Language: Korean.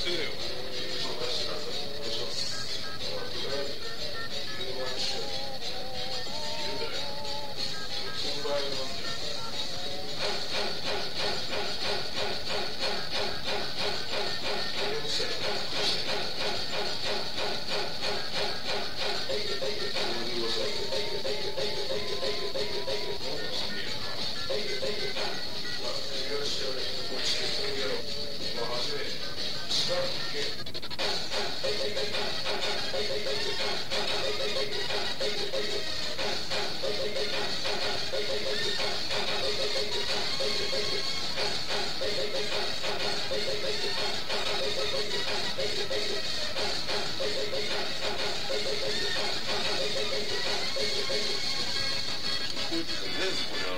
Too. this visible.